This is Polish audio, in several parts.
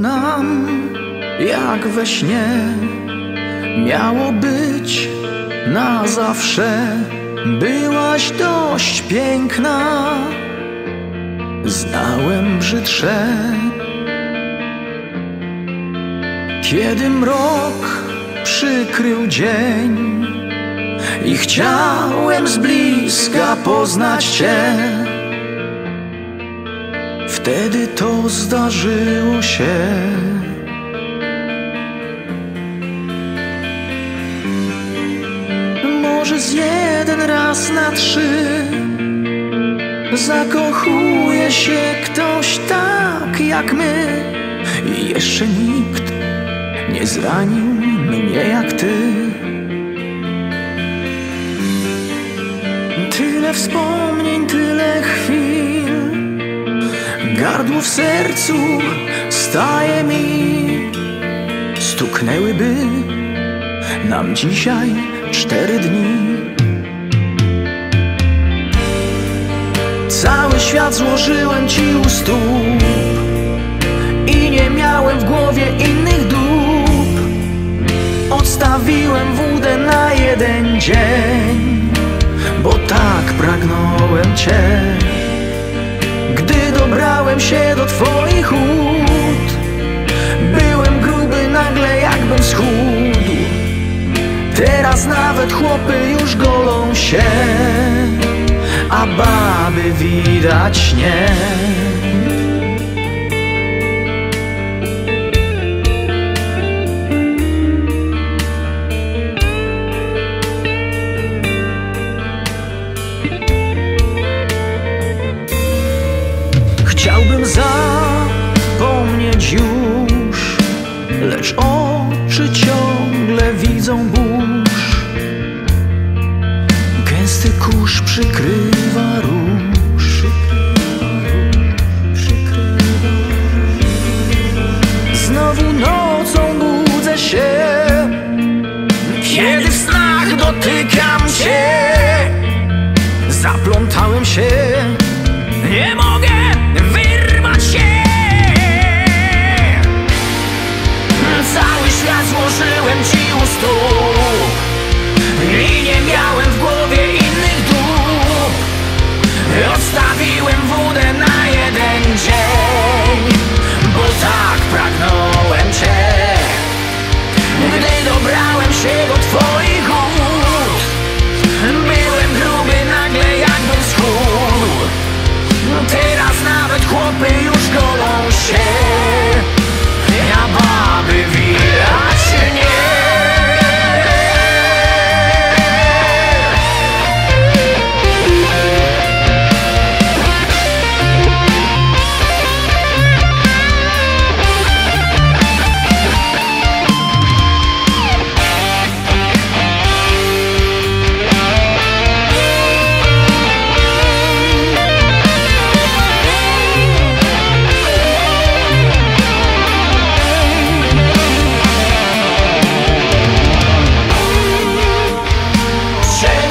Nam jak we śnie, miało być na zawsze. Byłaś dość piękna, znałem brzydsze. Kiedy mrok przykrył dzień i chciałem z bliska poznać Cię. Wtedy to zdarzyło się. Może z jeden raz na trzy zakochuje się ktoś tak jak my i jeszcze nikt nie zranił mnie jak ty. Tyle wspomnień, tyle chwil Gardło w sercu staje mi. Stuknęłyby nam dzisiaj cztery dni. Cały świat złożyłem ci u stóp I nie miałem w głowie innych dób Odstawiłem wódę na jeden dzień Bo tak pragnąłem cię dobrałem się do twoich ud Byłem gruby nagle jakbym schudł. Teraz nawet chłopy już golą się A baby widać nie Gęsty kurz przykrywa róż. Znowu nocą budzę się. Kiedy w snach dotykam cię Zaplątałem się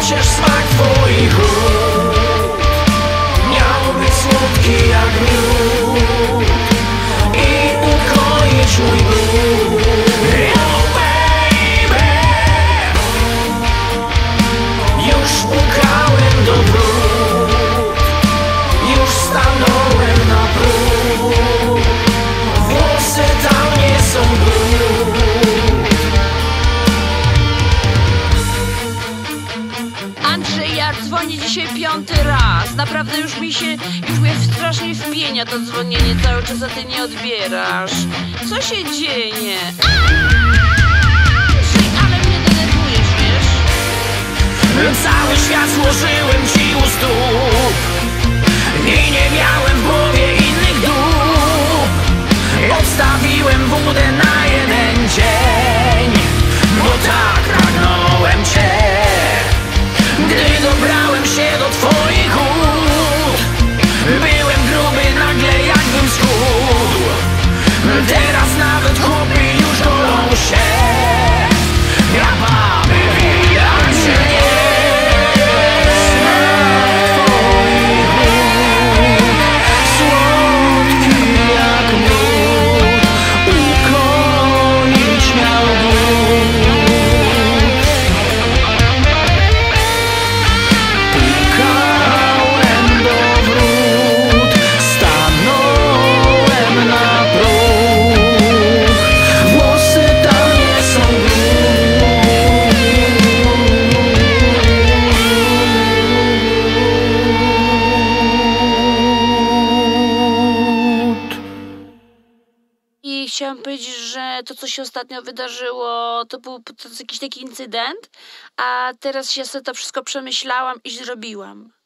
Przecież smak twoich ust Naprawdę już mi się, już mnie strasznie wpienia to dzwonienie cały czas, a ty nie odbierasz. Co się dzieje? Ale mnie denerwujesz, wiesz? Cały świat złożyłem ci u stóp I nie miałem w głowie innych dób Odstawiłem wódę na jeden dzień Teraz chciałam powiedzieć, że to, co się ostatnio wydarzyło, to był to jakiś taki incydent, a teraz się sobie to wszystko przemyślałam i zrobiłam.